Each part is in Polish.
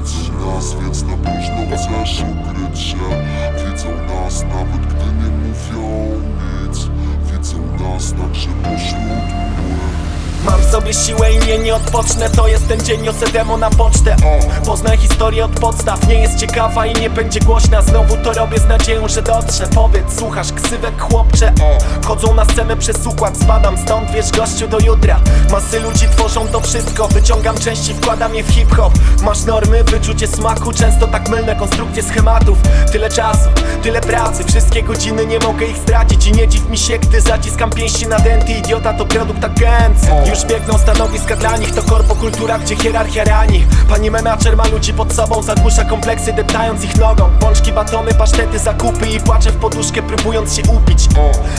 kryć nas, więc na późno chcesz ukryć się Widzą nas nawet gdy nie mówię Zrobię siłę i nie, nie odpocznę To jest ten dzień, niosę demo na pocztę o, Poznaj historię od podstaw Nie jest ciekawa i nie będzie głośna. Znowu to robię z nadzieją, że dotrze. Powiedz, słuchasz, ksywek chłopcze o, Chodzą na scenę przez układ Spadam stąd, wiesz gościu do jutra. Masy ludzi tworzą to wszystko Wyciągam części, wkładam je w hip-hop. Masz normy, wyczucie smaku Często tak mylne konstrukcje schematów. Tyle czasu, tyle pracy Wszystkie godziny, nie mogę ich stracić. I nie dziw mi się, gdy zaciskam pięści na denty Idiota to produkt agencji. Już biegną stanowiska dla nich To korpokultura, gdzie hierarchia rani. Pani menadżer ma ludzi pod sobą Zagłusza kompleksy, deptając ich nogą. Pączki, batony, pasztety, zakupy I płacze w poduszkę, próbując się upić.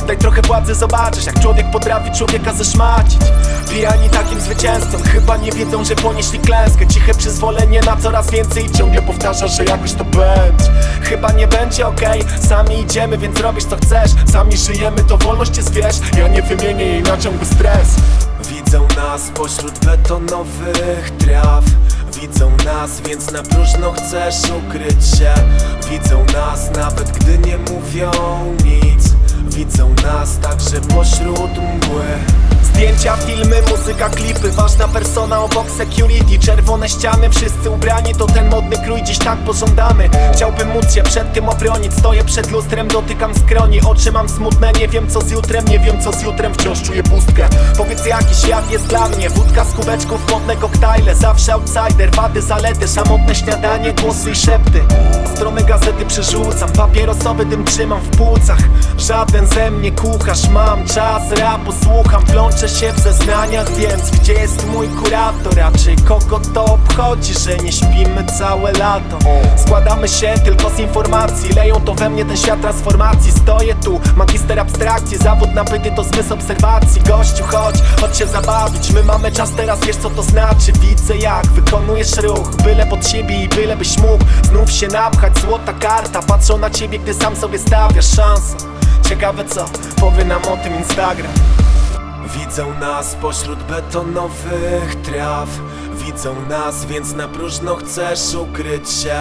Daj trochę władzy, zobaczysz Jak człowiek potrafi człowieka zeszmacić. Pijani takim zwycięzcom Chyba nie wiedzą, że ponieśli klęskę. Ciche przyzwolenie na coraz więcej I ciągle powtarza, że jakoś to będzie. Chyba nie będzie okej Sami idziemy, więc robisz co chcesz. Sami żyjemy, to wolność jest wiesz. Ja nie wymienię jej na ciągły stres nas pośród betonowych traw. Widzą nas, więc na próżno chcesz ukryć się. Widzą nas, nawet gdy nie mówią nic. Widzą nas także pośród mgły Zdjęcia, filmy, muzyka, klipy. Ważna persona obok security. Czerwone ściany, wszyscy ubrani. To ten modny krój, dziś tak pożądamy. Chciałbym móc się przed tym obronić. Stoję przed lustrem, dotykam skroni. Oczy mam smutne, nie wiem co z jutrem. Nie wiem co z jutrem, wciąż czuję pustkę. Powiedz jaki świat jest dla mnie. Wódka z kubeczków, modne koktajle. Zawsze outsider, wady, zalety. Samotne śniadanie, głosy i szepty. Strony gazety przerzucam. Papierosowy dym trzymam w płucach. Żaden ze mnie kucharz. Mam czas, rapu słucham Plączę się w zeznaniach, więc gdzie jest mój kurator? Raczej kogo to obchodzi, że nie śpimy całe lato? Składamy się tylko z informacji Leją to we mnie ten świat transformacji. Stoję tu, magister abstrakcji Zawód nabyty to zmysł obserwacji. Gościu chodź, chodź się zabawić. My mamy czas teraz, wiesz co to znaczy? Widzę jak wykonujesz ruch Byle pod siebie i byle byś mógł Znów się napchać, złota karta Patrzą na ciebie, gdy sam sobie stawiasz szansę. Ciekawe co powie nam o tym Instagram Widzą nas pośród betonowych traw. Widzą nas, więc na próżno chcesz ukryć się.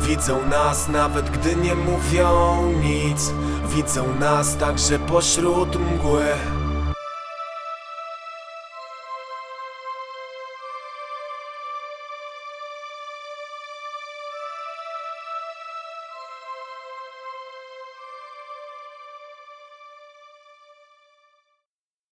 Widzą nas, nawet gdy nie mówią nic. Widzą nas także pośród mgły